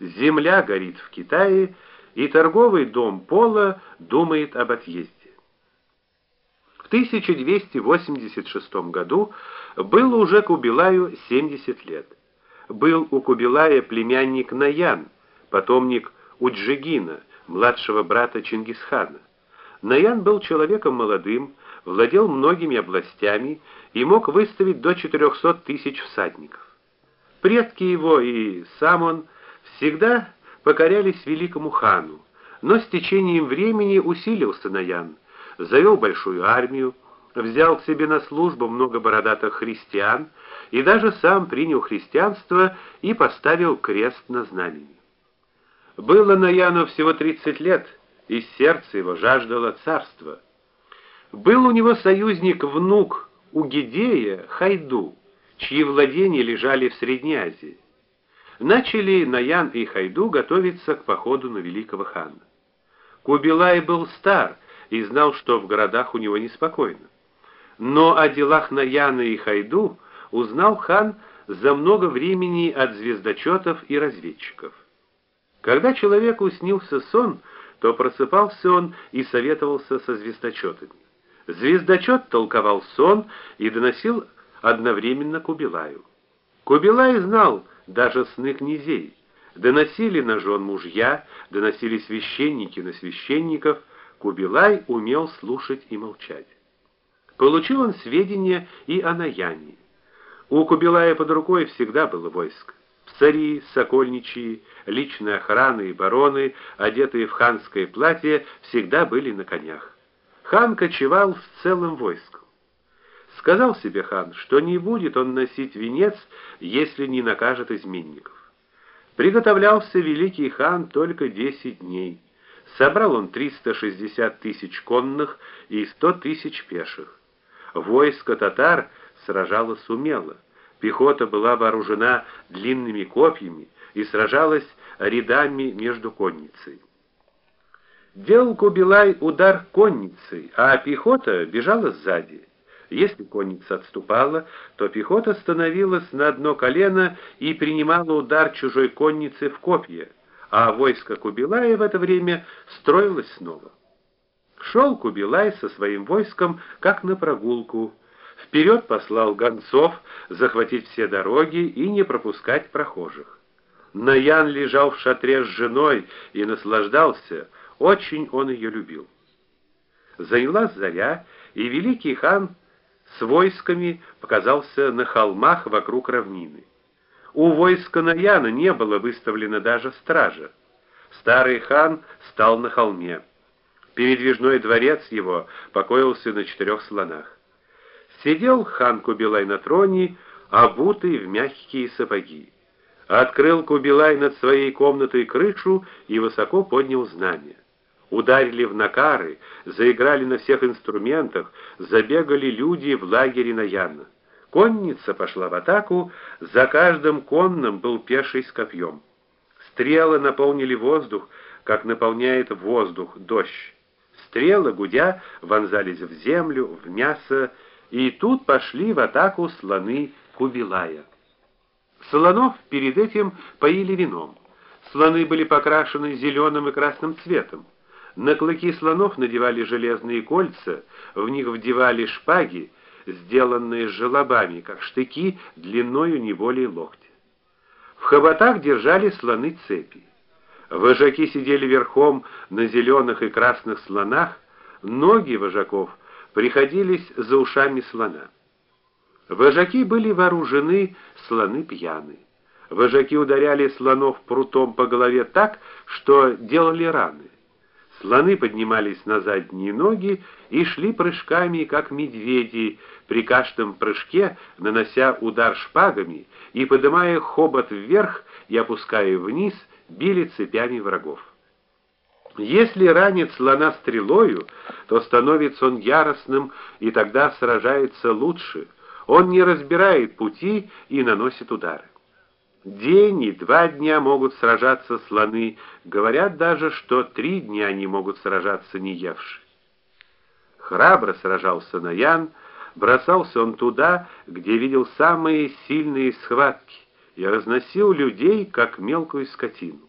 Земля горит в Китае, и торговый дом Пола думает об отъезде. В 1286 году было уже Кубилаю 70 лет. Был у Кубилая племянник Наян, потомник Уджигина, младшего брата Чингисхана. Наян был человеком молодым, владел многими областями и мог выставить до 400 тысяч всадников. Предки его и сам он всегда покорялись великому хану, но с течением времени усилился Наян, завел большую армию, взял к себе на службу много бородатых христиан и даже сам принял христианство и поставил крест на знамени. Было Наяну всего 30 лет, и сердце его жаждало царства. Был у него союзник внук Угидея Хайду, чьи владения лежали в Средней Азии. Начали Наян и Хайду готовиться к походу на великого хана. Кубилай был стар и знал, что в городах у него неспокойно. Но о делах Наяна и Хайду узнал хан за много времени от звездочетов и разведчиков. Когда человеку снился сон, то просыпался он и советовался со звездочетами. Звездочет толковал сон и доносил одновременно Кубилаю. Кубилай знал даже сны князей. Доносили на жен мужья, доносили священники на священников. Кубилай умел слушать и молчать. Получил он сведения и о Наяне. У Кубилая под рукой всегда было войско. Цари, сокольничьи, личные охраны и бароны, одетые в ханское платье, всегда были на конях. Хан кочевал с целым войском. Сказал себе хан, что не будет он носить венец, если не накажет изменников. Приготовлялся великий хан только десять дней. Собрал он 360 тысяч конных и 100 тысяч пеших. Войско татар сражалось умело. Пехота была вооружена длинными копьями и сражалась рядами между конницей. Делал Кубилай удар конницей, а пехота бежала сзади. Если конница отступала, то пехота становилась на одно колено и принимала удар чужой конницы в копья, а войско Кубилая в это время строилось снова. Шел Кубилай со своим войском как на прогулку, Вперед послал гонцов захватить все дороги и не пропускать прохожих. Наян лежал в шатре с женой и наслаждался, очень он ее любил. Занялась заря, и великий хан с войсками показался на холмах вокруг равнины. У войска Наяна не было выставлено даже стража. Старый хан стал на холме. Передвижной дворец его покоился на четырех слонах. Сидел хан Кубилай на троне, обутый в мягкие сапоги. Открыл Кубилай над своей комнатой крышу и высоко поднял знамя. Ударили в накары, заиграли на всех инструментах, забегали люди в лагере на Яна. Конница пошла в атаку, за каждым конным был пеший с копьем. Стрелы наполнили воздух, как наполняет воздух дождь. Стрелы, гудя, вонзались в землю, в мясо, и тут пошли в атаку слоны Кубилая. Слонов перед этим поили вином. Слоны были покрашены зеленым и красным цветом. На клыки слонов надевали железные кольца, в них вдевали шпаги, сделанные желобами, как штыки, длиною не более локтя. В хоботах держали слоны цепи. Вожаки сидели верхом на зеленых и красных слонах, ноги вожаков приходились за ушами слона. Вожаки были вооружены, слоны пьяны. Вожаки ударяли слонов прутом по голове так, что делали раны. Слоны поднимались на задние ноги и шли прыжками, как медведи, при каждом прыжке нанося удар шпагами и поднимая хобот вверх и опуская вниз, били цепями врагов. Если ранит слона стрелою, то становится он яростным и тогда сражается лучше. Он не разбирает пути и наносит удары. День и два дня могут сражаться слоны, говорят даже, что три дня они могут сражаться не евши. Храбро сражался Наян, бросался он туда, где видел самые сильные схватки, и разносил людей, как мелкую скотину.